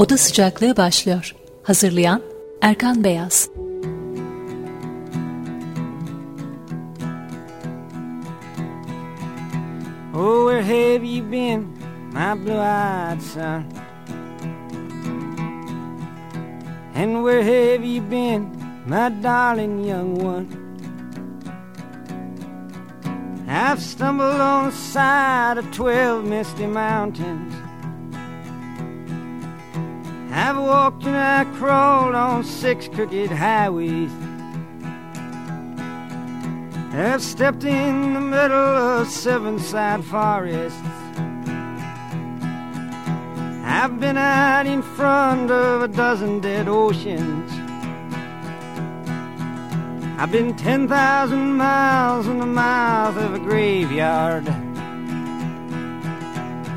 Oda Sıcaklığı başlıyor. Hazırlayan Erkan Beyaz. Oh, where have you been, my blue-eyed son? And where have you been, my darling young one? I've stumbled on the side of twelve misty mountains I've walked and I crawled on six crooked highways. I've stepped in the middle of seven side forests. I've been out in front of a dozen dead oceans. I've been 10,000 miles in the mouth of a graveyard.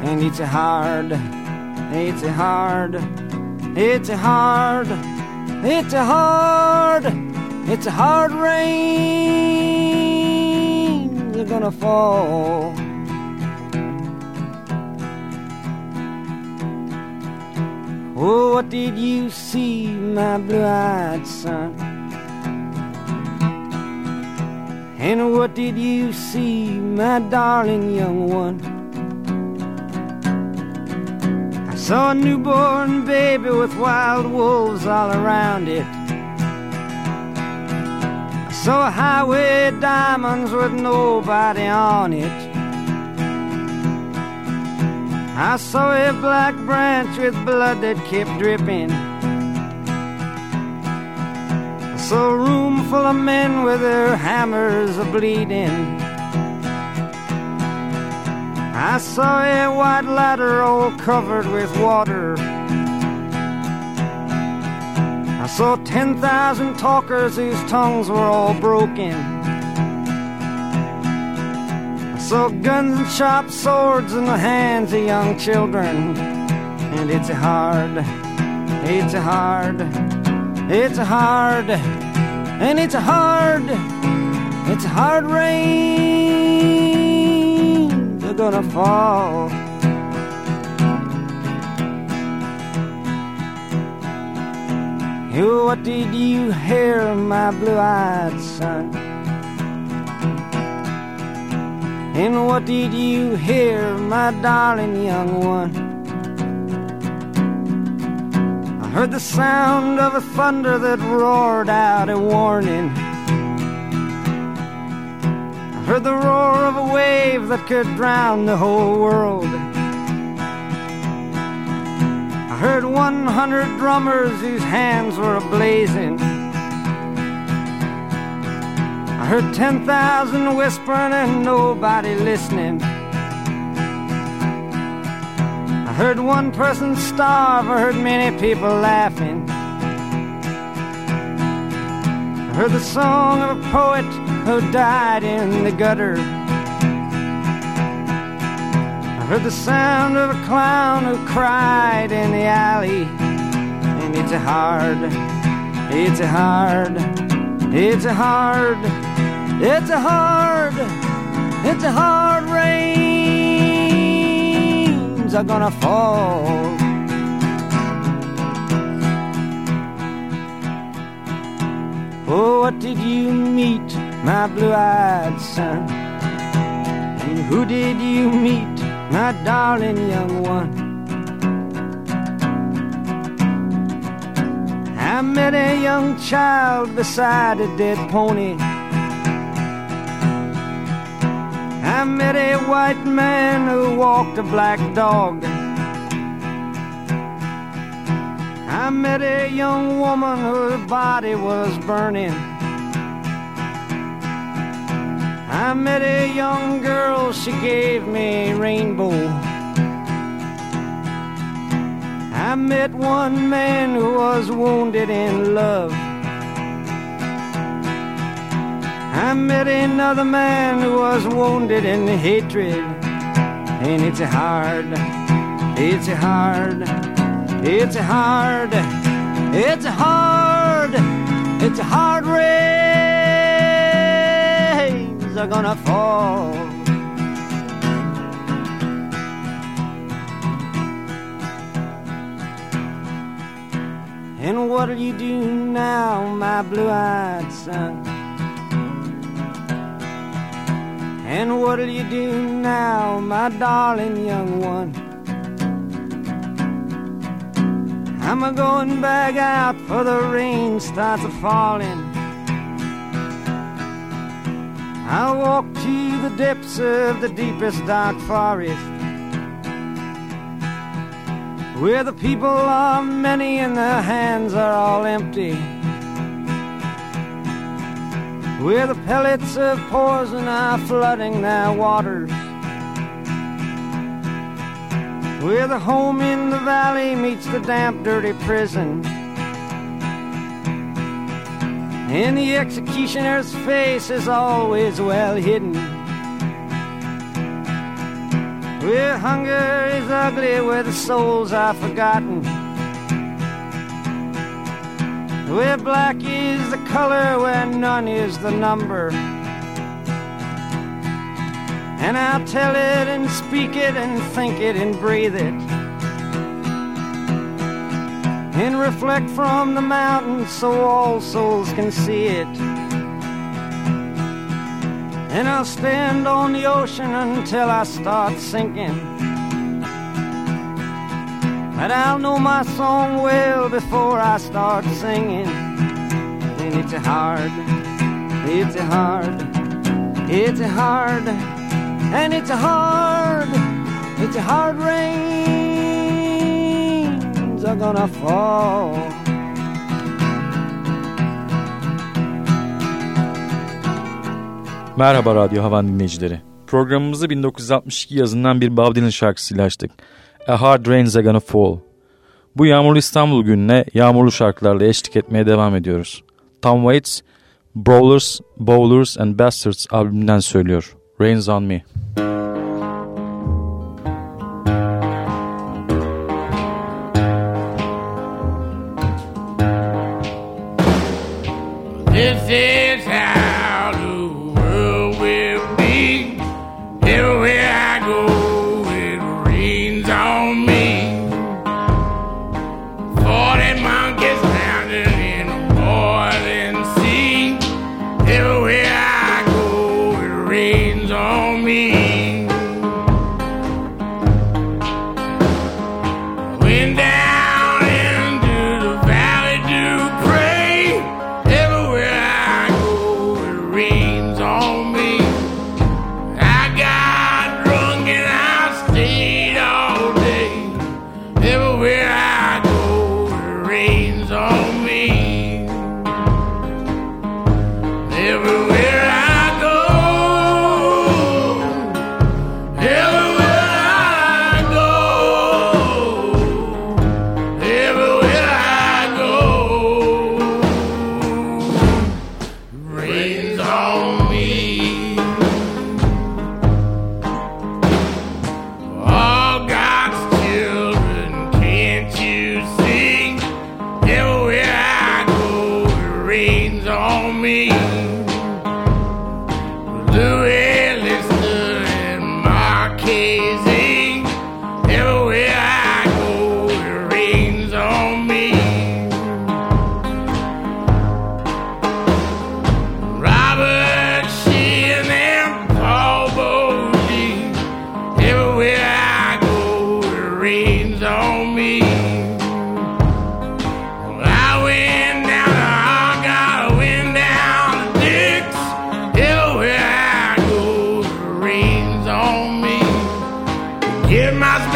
And it's a hard, it's a hard, it's a hard, it's a hard, it's a hard rain. Gonna fall. Oh, what did you see, my blue-eyed son? And what did you see, my darling young one? Saw a newborn baby with wild wolves all around it. I saw a highway diamonds with nobody on it. I saw a black branch with blood that kept dripping. I saw a room full of men with their hammers a bleeding. I saw a white ladder all covered with water. I saw 10,000 talkers whose tongues were all broken. I saw guns and sharp swords in the hands of young children. And it's hard, it's hard, it's hard, and it's hard, it's hard rain are gonna fall. what did you hear, my blue-eyed son? And what did you hear, my darling young one? I heard the sound of a thunder that roared out a warning I heard the roar of a wave that could drown the whole world. I heard 100 drummers whose hands were ablazing. I heard 10,000 whispering and nobody listening. I heard one person starve, I heard many people laughing. I heard the song of a poet who died in the gutter. Heard the sound of a clown who cried in the alley. And it's a hard, it's a hard, it's a hard, it's a hard, it's a hard rains are gonna fall. Oh, what did you meet? my blue-eyed son? And who did you meet, my darling young one? I met a young child beside a dead pony. I met a white man who walked a black dog. I met a young woman whose body was burning. I met a young girl, she gave me rainbow. I met one man who was wounded in love. I met another man who was wounded in hatred. And it's hard, it's hard, it's hard, it's hard, it's a hard are gonna fall. And what'll you do now, my blue eyed son? And what'll you do now, my darling young one? I'm a going back out for the rain starts a falling. I'll walk to the depths of the deepest dark forest where the people are many and their hands are all empty. Where the pellets of poison are flooding their waters. Where the home in the valley meets the damp, dirty prison. And the executioner's face is always well hidden. Where hunger is ugly, where the souls are forgotten. Where black is the color, where none is the number. And I'll tell it and speak it and think it and breathe it. And reflect from the mountains so all souls can see it. And I'll stand on the ocean until I start sinking. But I'll know my song well before I start singing. And it's a hard, it's hard, it's hard, and it's hard, it's a hard rains are gonna fall. Merhaba Radyo Havan dinleyicileri. Programımızı 1962 yazından bir Bob Dylan şarkısıyla açtık. A Hard Rain's Gonna Fall. Bu yağmurlu İstanbul gününe yağmurlu şarkılarla eşlik etmeye devam ediyoruz. Tom Waits, Brawlers, Bowlers and Bastards albümünden söylüyor. Rains on Me. This is how the world will be. Everywhere I go, it rains on me. Forty monkeys pounding in the boiling sea. Everywhere hands on me. Give my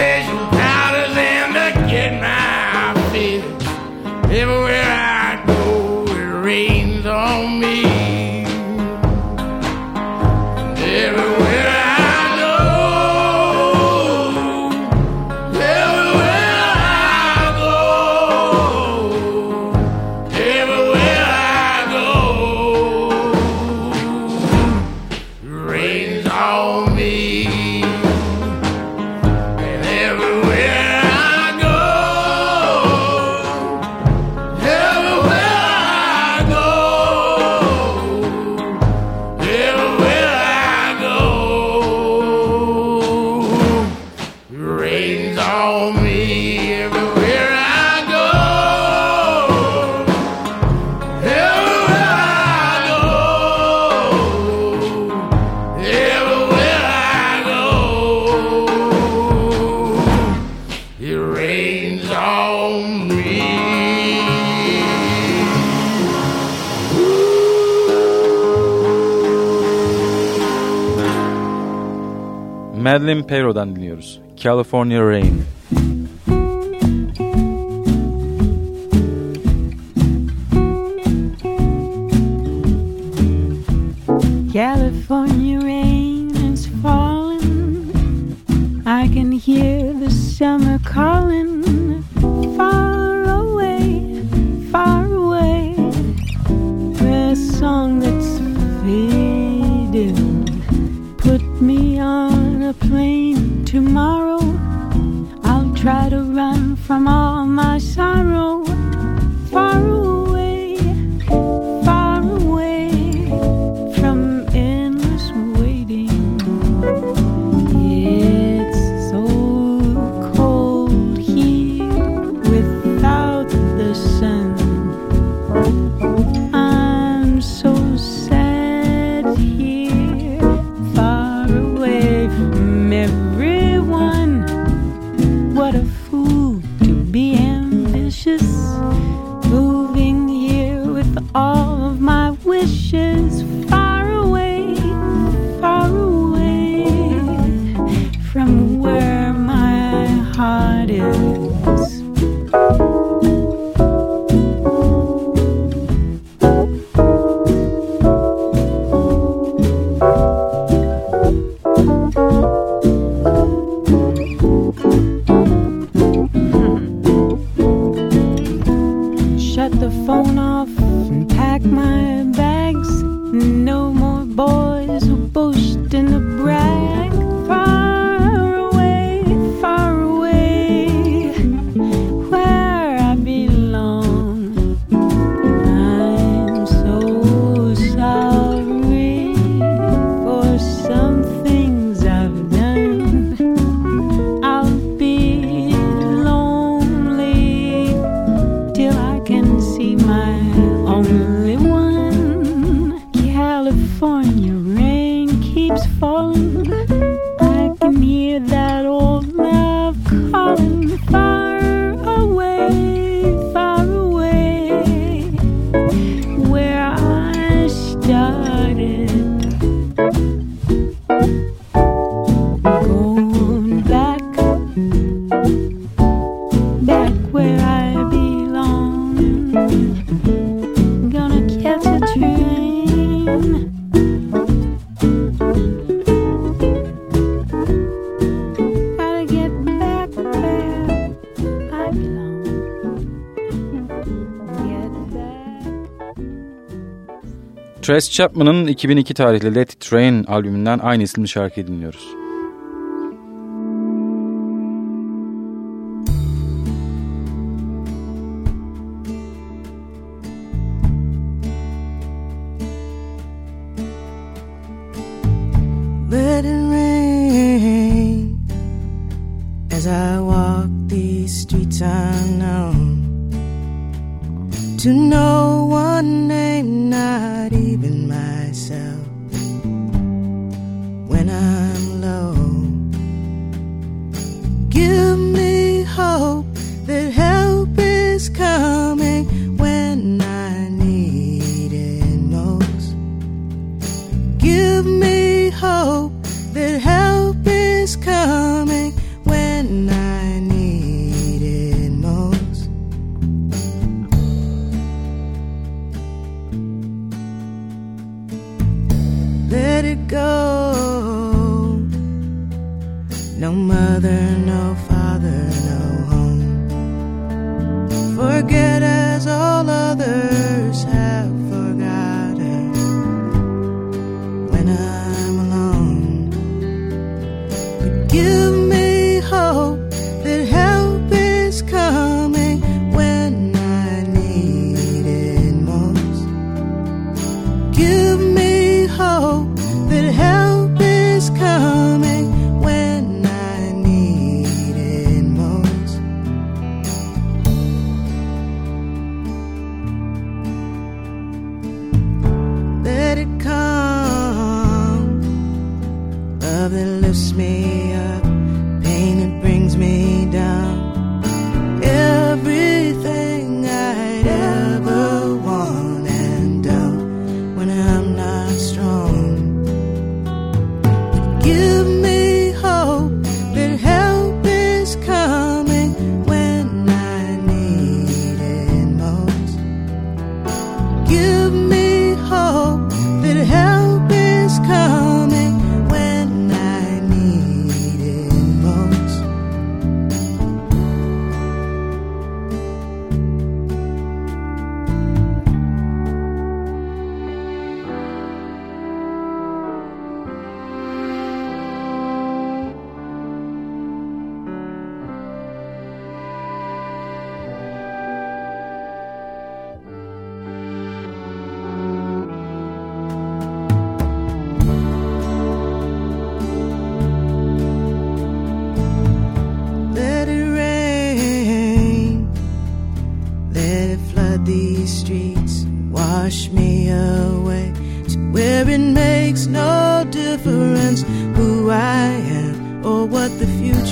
Madeleine Peyroux'dan dinliyoruz. California Rain. California rain is falling. I can hear the summer calling. Fall plane tomorrow. I'll try to run from all. Trace Chapman'ın 2002 tarihli Let It Rain albümünden aynı isimli şarkıyı dinliyoruz. sound.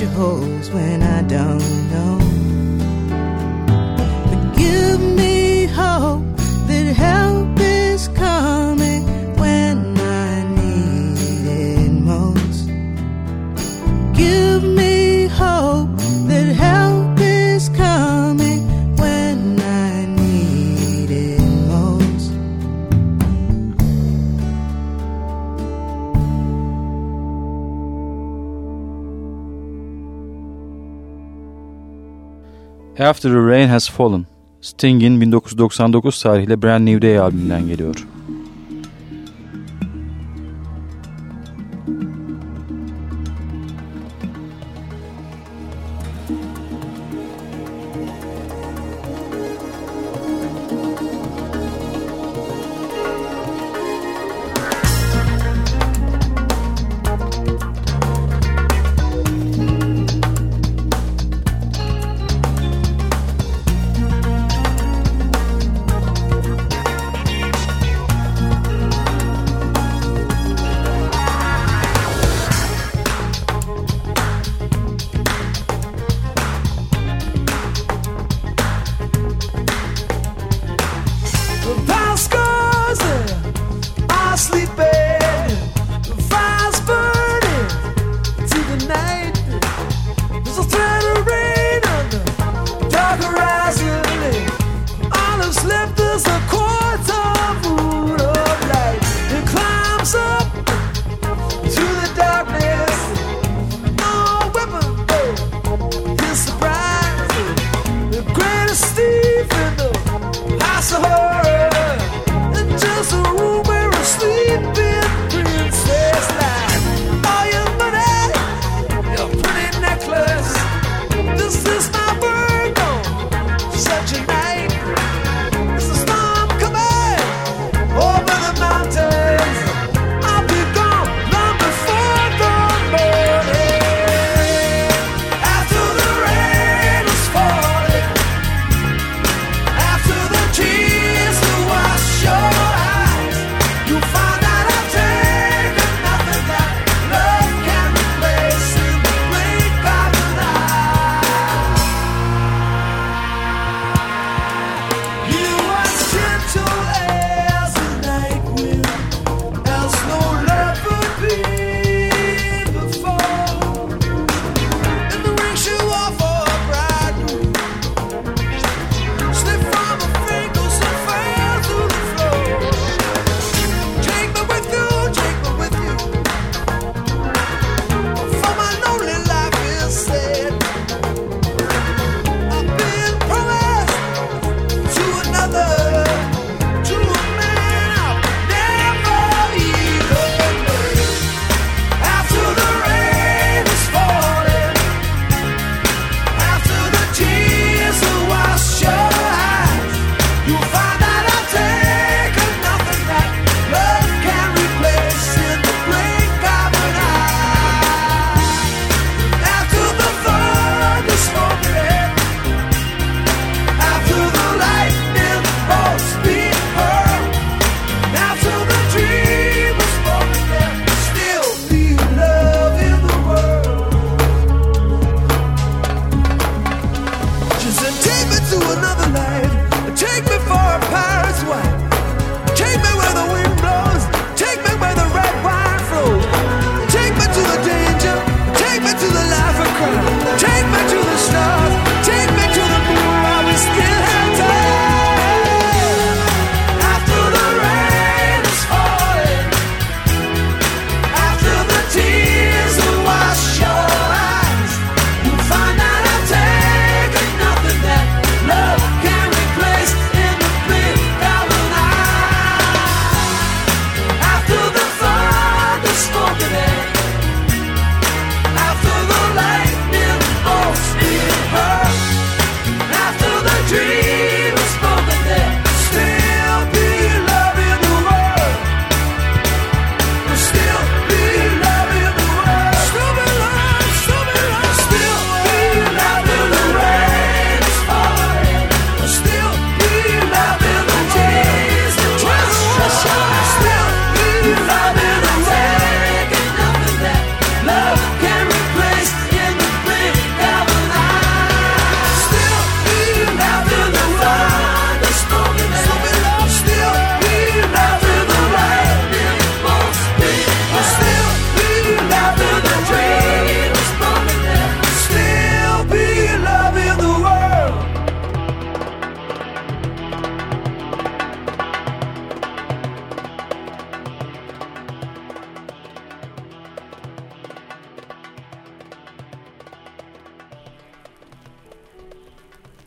your holes when I don't know. After the Rain Has Fallen, Sting'in 1999 tarihli Brand New Day albümünden geliyor.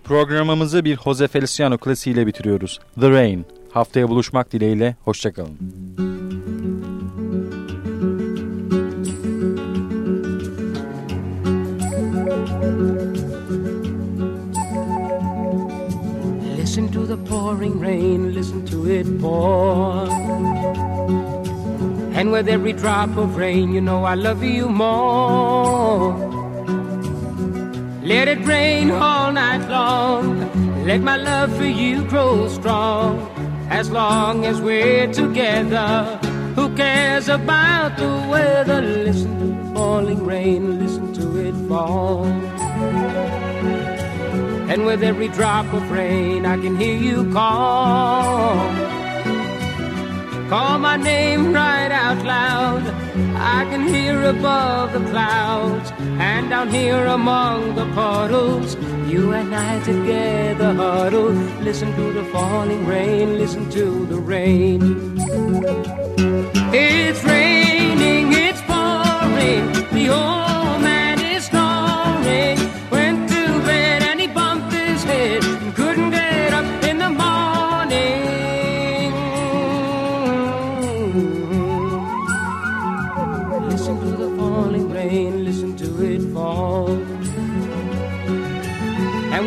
Programımızı bir Jose Feliciano klasiğiyle bitiriyoruz. The Rain. Haftaya buluşmak dileğiyle. Hoşçakalın. Listen to the pouring rain, listen to it pour. And with every drop of rain, you know I love you more. Let it rain all night long. Let my love for you grow strong. As long as we're together, who cares about the weather? Listen to the falling rain, listen to it fall. And with every drop of rain, I can hear you call. Call my name right out loud. I can hear above the clouds and down here among the puddles. You and I together huddle. Listen to the falling rain, listen to the rain. It's raining, it's pouring. The old man is snoring. Went to bed and he bumped his head and couldn't